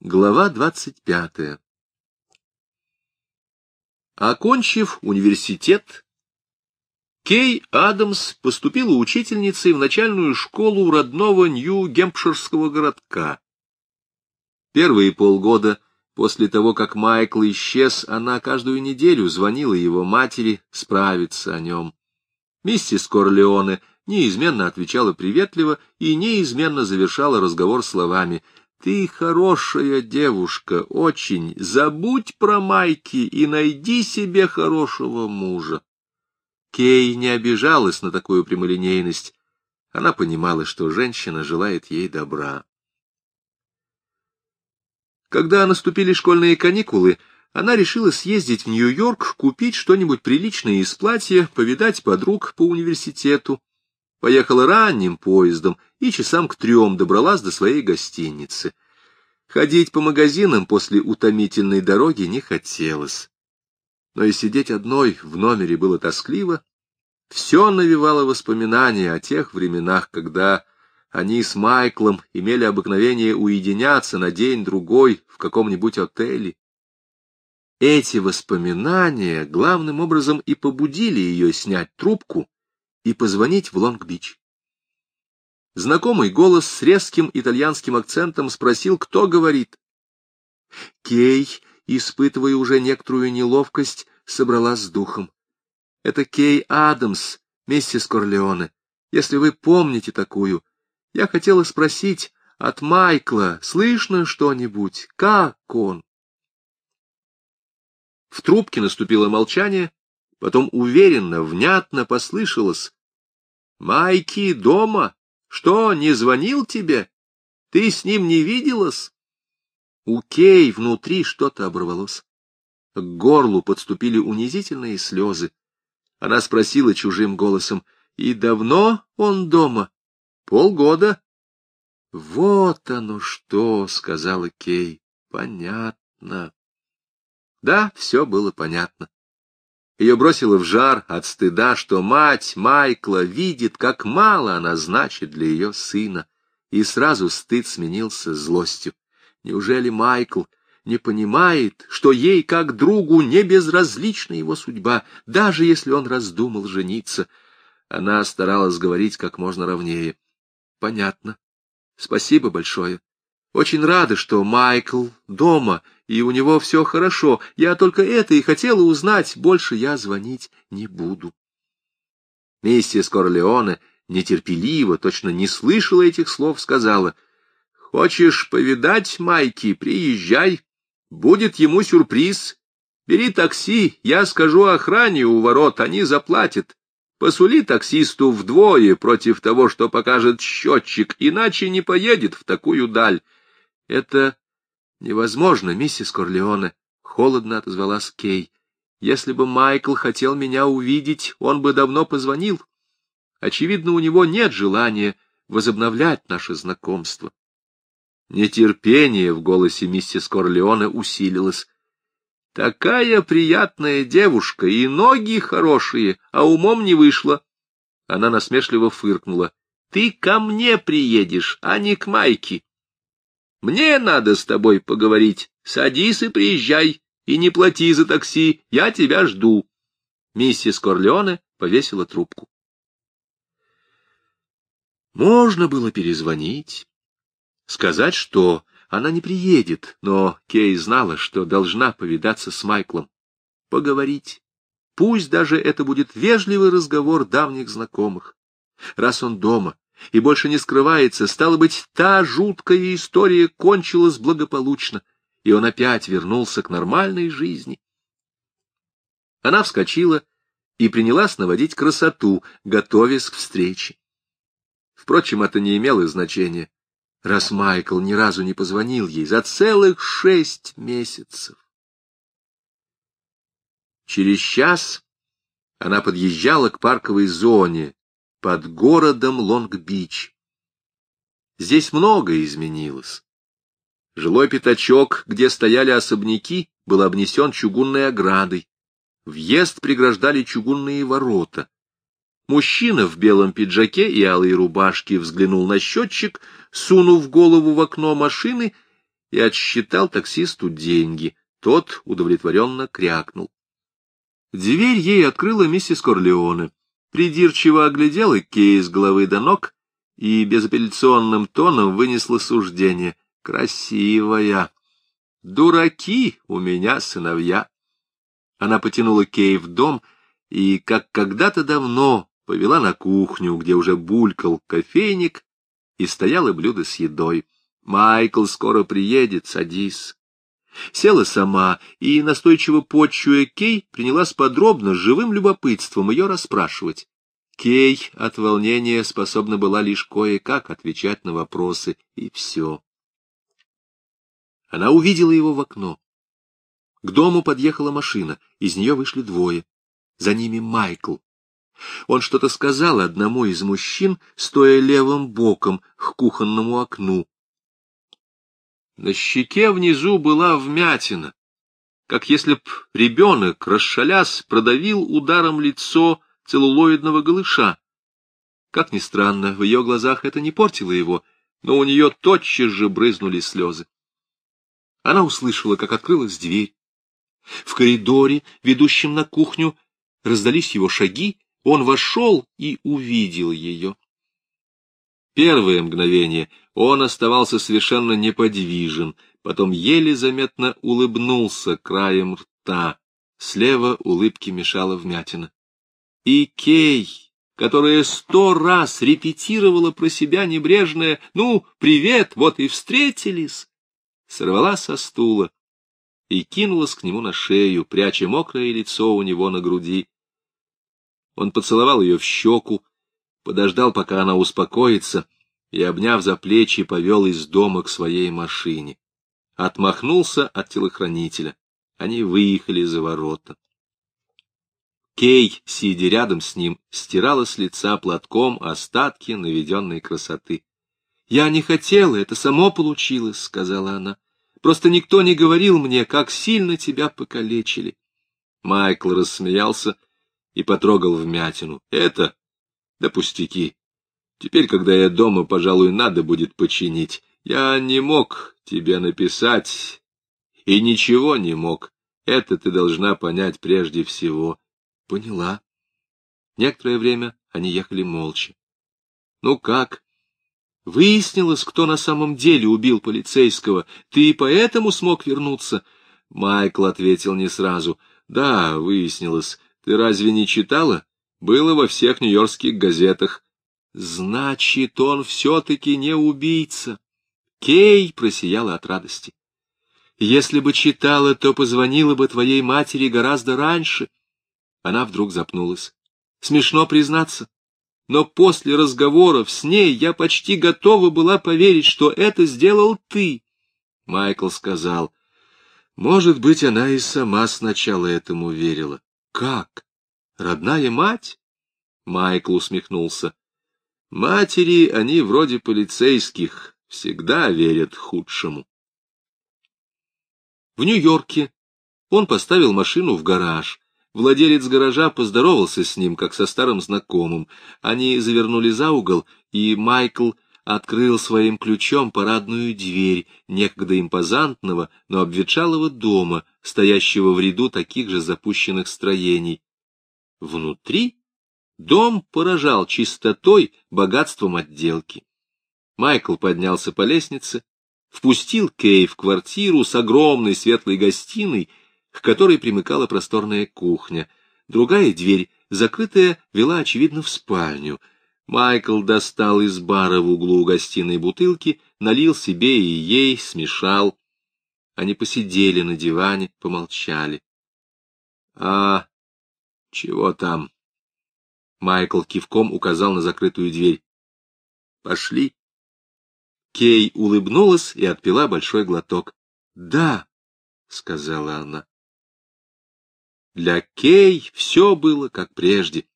Глава двадцать пятая Окончив университет, Кей Адамс поступила учительницей в начальную школу родного Нью-Гемпширского городка. Первые полгода после того, как Майкл исчез, она каждую неделю звонила его матери справиться о нем. Миссис Корлеоне неизменно отвечала приветливо и неизменно завершала разговор словами — ты хорошая девушка, очень. Забудь про Майки и найди себе хорошего мужа. Кей не обижалась на такую прямолинейность. Она понимала, что женщина желает ей добра. Когда наступили школьные каникулы, она решила съездить в Нью-Йорк, купить что-нибудь приличное из платья, повидать подруг по университету. Поехала ранним поездом и часам к трем добралась до своей гостиницы. Ходить по магазинам после утомительной дороги не хотелось. Но и сидеть одной в номере было тоскливо. Все навевало воспоминания о тех временах, когда они с Майклом имели обыкновение уединяться на день-другой в каком-нибудь отеле. Эти воспоминания главным образом и побудили ее снять трубку и позвонить в Лонг-Бич. Знакомый голос с резким итальянским акцентом спросил, кто говорит. Кей, испытывая уже некоторую неловкость, собралась с духом. — Это Кей Адамс, миссис Корлеоне. Если вы помните такую, я хотела спросить от Майкла, слышно что-нибудь? Как он? В трубке наступило молчание, потом уверенно, внятно послышалось. Майки дома? Что, не звонил тебе? Ты с ним не виделась? У Кей внутри что-то оборвалось. К горлу подступили унизительные слезы. Она спросила чужим голосом, «И давно он дома?» «Полгода». «Вот оно что!» — сказала Кей. «Понятно». Да, все было понятно. Ее бросило в жар от стыда, что мать Майкла видит, как мало она значит для ее сына, и сразу стыд сменился злостью. Неужели Майкл не понимает, что ей, как другу, не безразлична его судьба, даже если он раздумал жениться? Она старалась говорить как можно ровнее. — Понятно. Спасибо большое. Очень рада, что Майкл дома, и у него все хорошо. Я только это и хотела узнать, больше я звонить не буду. Миссис Корлеоне нетерпеливо, точно не слышала этих слов, сказала, «Хочешь повидать Майки, приезжай, будет ему сюрприз. Бери такси, я скажу охране у ворот, они заплатят. Посули таксисту вдвое против того, что покажет счетчик, иначе не поедет в такую даль. — Это невозможно, миссис Корлеоне, — холодно отозвалась Кей. — Если бы Майкл хотел меня увидеть, он бы давно позвонил. Очевидно, у него нет желания возобновлять наше знакомство. Нетерпение в голосе миссис Корлеоне усилилось. Такая приятная девушка, и ноги хорошие, а умом не вышла. Она насмешливо фыркнула. — Ты ко мне приедешь, а не к Майке. Мне надо с тобой поговорить. Садись и приезжай, и не плати за такси, я тебя жду. Миссис Корлеоне повесила трубку. Можно было перезвонить, сказать, что она не приедет, но Кей знала, что должна повидаться с Майклом, поговорить. Пусть даже это будет вежливый разговор давних знакомых. Раз он дома, и больше не скрывается, стало быть, та жуткая история кончилась благополучно, и он опять вернулся к нормальной жизни. Она вскочила и принялась наводить красоту, готовясь к встрече. Впрочем, это не имело значения, раз Майкл ни разу не позвонил ей за целых шесть месяцев. Через час она подъезжала к парковой зоне, под городом Лонг-Бич. Здесь многое изменилось. Жилой пятачок, где стояли особняки, был обнесен чугунной оградой. Въезд преграждали чугунные ворота. Мужчина в белом пиджаке и алой рубашке взглянул на счетчик, сунув голову в окно машины, и отсчитал таксисту деньги. Тот удовлетворенно крякнул. Дверь ей открыла миссис Корлеоне. Придирчиво оглядела Кей с головы до ног и безапелляционным тоном вынесла суждение. «Красивая! Дураки у меня сыновья!» Она потянула Кей в дом и, как когда-то давно, повела на кухню, где уже булькал кофейник и стояло блюдо с едой. «Майкл скоро приедет, садись». Села сама и, настойчиво почуя Кей, принялась подробно, живым любопытством ее расспрашивать. Кей от волнения способна была лишь кое-как отвечать на вопросы, и все. Она увидела его в окно. К дому подъехала машина, из нее вышли двое. За ними Майкл. Он что-то сказал одному из мужчин, стоя левым боком к кухонному окну. На щеке внизу была вмятина, как если б ребенок, расшалясь, продавил ударом лицо целлулоидного голыша. Как ни странно, в ее глазах это не портило его, но у нее тотчас же брызнули слезы. Она услышала, как открылась дверь. В коридоре, ведущем на кухню, раздались его шаги, он вошел и увидел ее. Первое мгновение он оставался совершенно неподвижен, потом еле заметно улыбнулся краем рта. Слева улыбки мешала вмятина. И Кей, которая сто раз репетировала про себя небрежное «Ну, привет, вот и встретились», сорвала со стула и кинулась к нему на шею, пряча мокрое лицо у него на груди. Он поцеловал ее в щеку, подождал, пока она успокоится, и, обняв за плечи, повел из дома к своей машине. Отмахнулся от телохранителя. Они выехали за ворота. Кей, сидя рядом с ним, стирала с лица платком остатки наведенной красоты. — Я не хотела, это само получилось, — сказала она. — Просто никто не говорил мне, как сильно тебя покалечили. Майкл рассмеялся и потрогал вмятину. — Это? Да пустяки. Теперь, когда я дома, пожалуй, надо будет починить. Я не мог тебе написать и ничего не мог. Это ты должна понять прежде всего. Поняла. Некоторое время они ехали молча. Ну как? Выяснилось, кто на самом деле убил полицейского. Ты и поэтому смог вернуться? Майкл ответил не сразу. Да, выяснилось. Ты разве не читала? Было во всех нью-йоркских газетах. Значит, он все-таки не убийца. Кей просияла от радости. Если бы читала, то позвонила бы твоей матери гораздо раньше. Она вдруг запнулась. Смешно признаться, но после разговоров с ней я почти готова была поверить, что это сделал ты. Майкл сказал, может быть, она и сама сначала этому верила. Как? Родная мать? Майкл усмехнулся. Матери, они вроде полицейских, всегда верят худшему. В Нью-Йорке он поставил машину в гараж. Владелец гаража поздоровался с ним, как со старым знакомым. Они завернули за угол, и Майкл открыл своим ключом парадную дверь некогда импозантного, но обветшалого дома, стоящего в ряду таких же запущенных строений. Внутри Дом поражал чистотой, богатством отделки. Майкл поднялся по лестнице, впустил Кей в квартиру с огромной светлой гостиной, к которой примыкала просторная кухня. Другая дверь, закрытая, вела, очевидно, в спальню. Майкл достал из бара в углу гостиной бутылки, налил себе и ей, смешал. Они посидели на диване, помолчали. — А чего там? Майкл кивком указал на закрытую дверь. «Пошли». Кей улыбнулась и отпила большой глоток. «Да», — сказала она. Для Кей все было как прежде.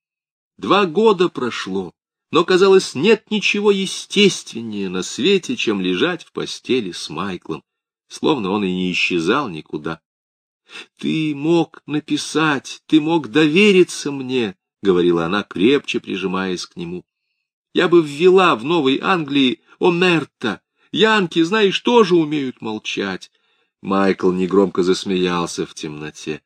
Два года прошло, но, казалось, нет ничего естественнее на свете, чем лежать в постели с Майклом, словно он и не исчезал никуда. Ты мог написать, ты мог довериться мне, — говорила она, крепче прижимаясь к нему. — Я бы ввела в Новой Англии Омерта, Янки, знаешь, тоже умеют молчать. Майкл негромко засмеялся в темноте.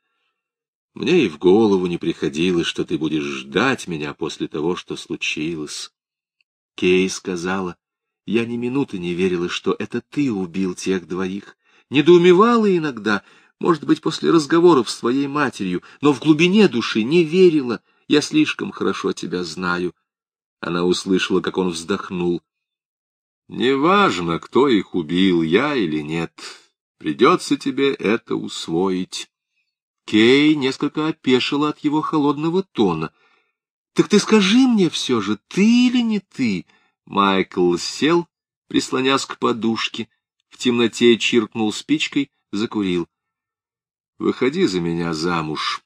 Мне и в голову не приходилось, что ты будешь ждать меня после того, что случилось. Кей сказала, я ни минуты не верила, что это ты убил тех двоих. Недоумевала иногда, может быть, после разговоров с твоей матерью, но в глубине души не верила. Я слишком хорошо тебя знаю. Она услышала, как он вздохнул. Неважно, кто их убил, я или нет. Придется тебе это усвоить. Кей несколько опешила от его холодного тона. — Так ты скажи мне все же, ты или не ты? Майкл сел, прислонясь к подушке, в темноте чиркнул спичкой, закурил. — Выходи за меня замуж.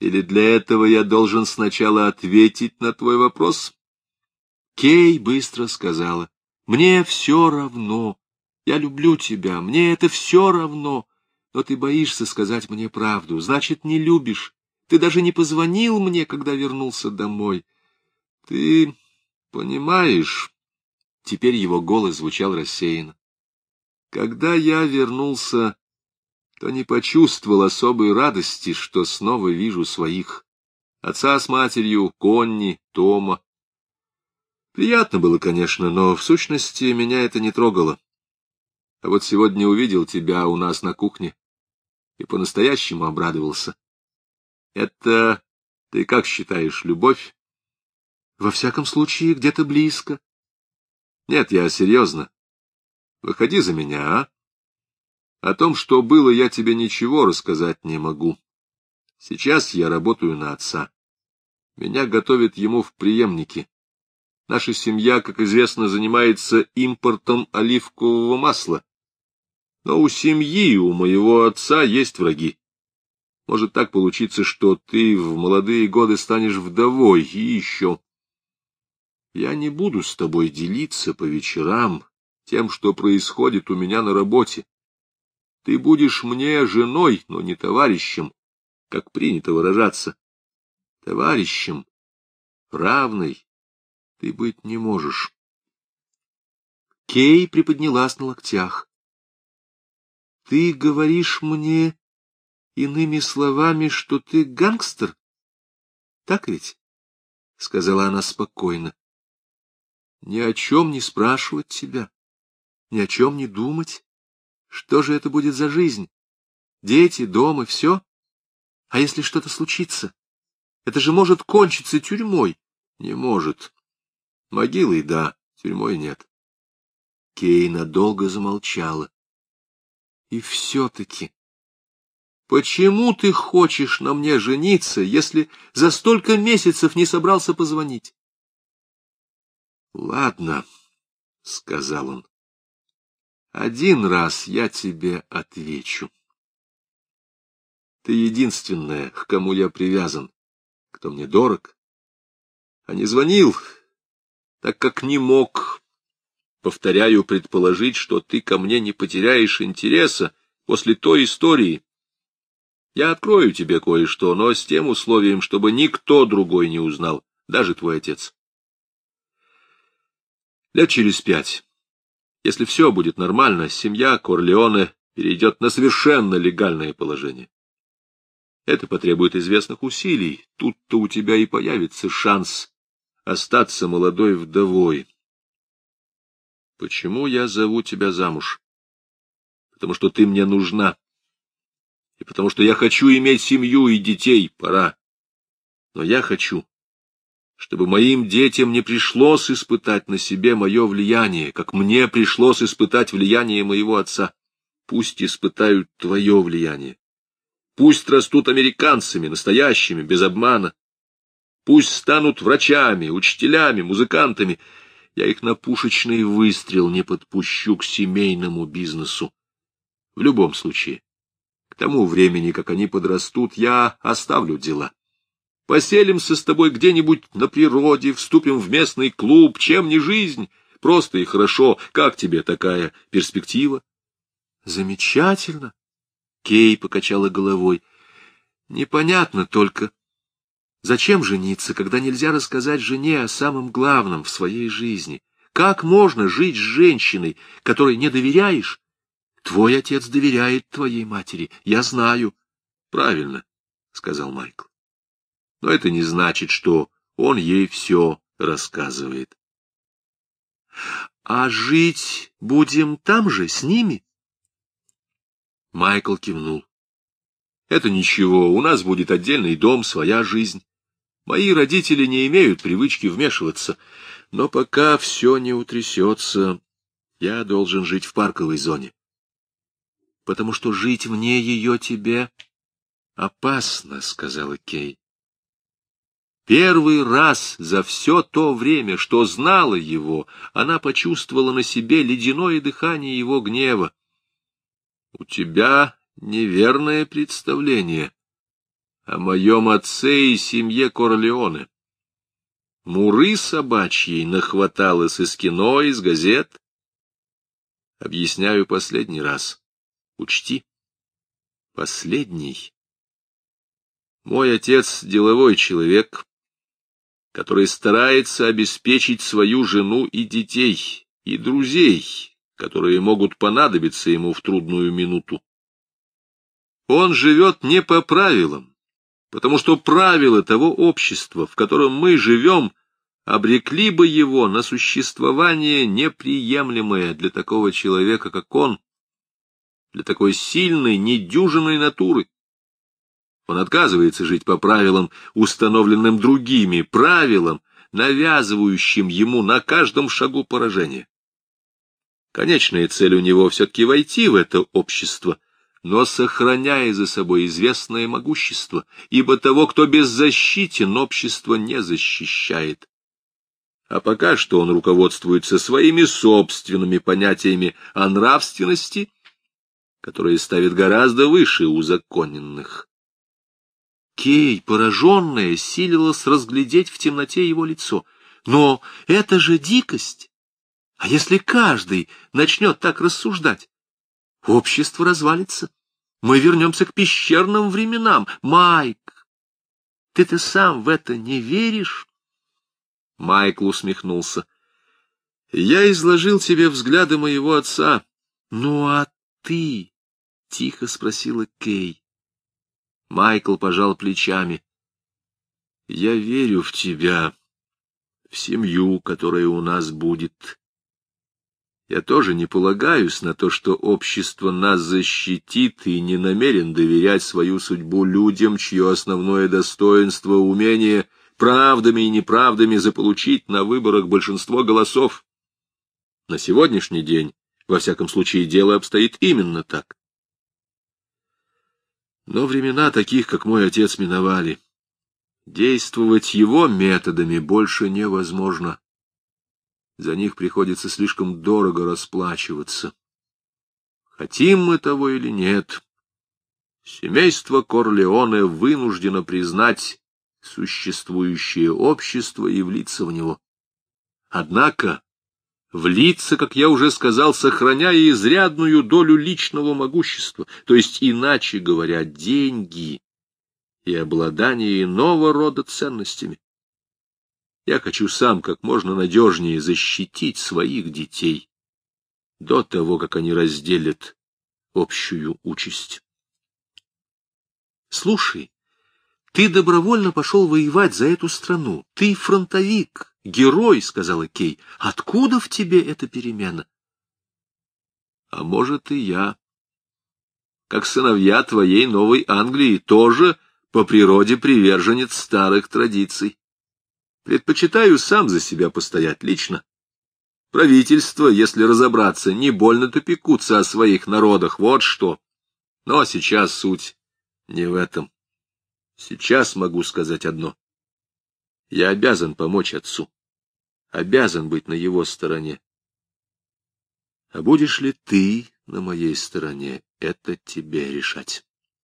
Или для этого я должен сначала ответить на твой вопрос? Кей быстро сказала. — Мне все равно. Я люблю тебя, мне это все равно. Но ты боишься сказать мне правду, значит, не любишь. Ты даже не позвонил мне, когда вернулся домой. Ты понимаешь...» Теперь его голос звучал рассеянно. «Когда я вернулся, то не почувствовал особой радости, что снова вижу своих. Отца с матерью, Конни, Тома. Приятно было, конечно, но в сущности меня это не трогало. А вот сегодня увидел тебя у нас на кухне и по-настоящему обрадовался. Это, ты как считаешь, любовь? Во всяком случае, где-то близко. Нет, я серьезно. Выходи за меня, а? О том, что было, я тебе ничего рассказать не могу. Сейчас я работаю на отца. Меня готовят ему в преемнике. Наша семья, как известно, занимается импортом оливкового масла. Но у семьи, у моего отца есть враги. Может так получиться, что ты в молодые годы станешь вдовой, и еще. Я не буду с тобой делиться по вечерам тем, что происходит у меня на работе. Ты будешь мне женой, но не товарищем, как принято выражаться. Товарищем, равной, ты быть не можешь. Кей приподнялась на локтях. Ты говоришь мне иными словами, что ты гангстер? Так ведь? — сказала она спокойно. — Ни о чем не спрашивать тебя, ни о чем не думать. Что же это будет за жизнь? Дети, дом и все? А если что-то случится? Это же может кончиться тюрьмой. Не может. Могилой — да, тюрьмой нет. Кейна долго замолчала. И все-таки, почему ты хочешь на мне жениться, если за столько месяцев не собрался позвонить? Ладно, — сказал он, — один раз я тебе отвечу. Ты единственная, к кому я привязан, кто мне дорог. А не звонил, так как не мог, Повторяю, предположить, что ты ко мне не потеряешь интереса после той истории. Я открою тебе кое-что, но с тем условием, чтобы никто другой не узнал, даже твой отец. Лет через пять, если все будет нормально, семья Корлеоне перейдет на совершенно легальное положение. Это потребует известных усилий. Тут-то у тебя и появится шанс остаться молодой вдовой. Почему я зову тебя замуж? Потому что ты мне нужна. И потому что я хочу иметь семью и детей. Пора. Но я хочу, чтобы моим детям не пришлось испытать на себе мое влияние, как мне пришлось испытать влияние моего отца. Пусть испытают твое влияние. Пусть растут американцами, настоящими, без обмана. Пусть станут врачами, учителями, музыкантами — я их на пушечный выстрел не подпущу к семейному бизнесу. В любом случае, к тому времени, как они подрастут, я оставлю дела. Поселимся с тобой где-нибудь на природе, вступим в местный клуб, чем не жизнь, просто и хорошо. Как тебе такая перспектива? Замечательно. Кей покачала головой. Непонятно только, Зачем жениться, когда нельзя рассказать жене о самом главном в своей жизни? Как можно жить с женщиной, которой не доверяешь? Твой отец доверяет твоей матери, я знаю. Правильно, — сказал Майкл. Но это не значит, что он ей все рассказывает. А жить будем там же, с ними? Майкл кивнул. Это ничего, у нас будет отдельный дом, своя жизнь. Мои родители не имеют привычки вмешиваться, но пока все не утрясется, я должен жить в парковой зоне. Потому что жить вне ее тебе опасно, — сказала Кей. Первый раз за все то время, что знала его, она почувствовала на себе ледяное дыхание его гнева. — У тебя неверное представление о моем отце и семье Корлеоне. Муры собачьей нахваталось из кино, из газет. Объясняю последний раз. Учти. Последний. Мой отец — деловой человек, который старается обеспечить свою жену и детей, и друзей, которые могут понадобиться ему в трудную минуту. Он живет не по правилам, потому что правила того общества, в котором мы живем, обрекли бы его на существование неприемлемое для такого человека, как он, для такой сильной, недюжинной натуры. Он отказывается жить по правилам, установленным другими, правилам, навязывающим ему на каждом шагу поражение. Конечная цель у него все-таки войти в это общество, но сохраняя за собой известное могущество, ибо того, кто беззащитен, общество не защищает. А пока что он руководствуется своими собственными понятиями о нравственности, которые ставит гораздо выше узаконенных. Кей, пораженная, силилась разглядеть в темноте его лицо. Но это же дикость! А если каждый начнет так рассуждать? Общество развалится. Мы вернемся к пещерным временам. Майк, ты-то сам в это не веришь? Майкл усмехнулся. Я изложил тебе взгляды моего отца. Ну а ты? — тихо спросила Кей. Майкл пожал плечами. — Я верю в тебя, в семью, которая у нас будет. Я тоже не полагаюсь на то, что общество нас защитит и не намерен доверять свою судьбу людям, чье основное достоинство — умение правдами и неправдами заполучить на выборах большинство голосов. На сегодняшний день, во всяком случае, дело обстоит именно так. Но времена таких, как мой отец, миновали. Действовать его методами больше невозможно. За них приходится слишком дорого расплачиваться. Хотим мы того или нет, семейство Корлеоне вынуждено признать существующее общество и влиться в него. Однако влиться, как я уже сказал, сохраняя изрядную долю личного могущества, то есть, иначе говоря, деньги и обладание иного рода ценностями. Я хочу сам как можно надежнее защитить своих детей до того, как они разделят общую участь. Слушай, ты добровольно пошел воевать за эту страну. Ты фронтовик, герой, — сказала Кей. Откуда в тебе эта перемена? А может, и я, как сыновья твоей новой Англии, тоже по природе приверженец старых традиций. Предпочитаю сам за себя постоять лично. Правительство, если разобраться, не больно-то пекутся о своих народах, вот что. Но сейчас суть не в этом. Сейчас могу сказать одно. Я обязан помочь отцу. Обязан быть на его стороне. А будешь ли ты на моей стороне, это тебе решать.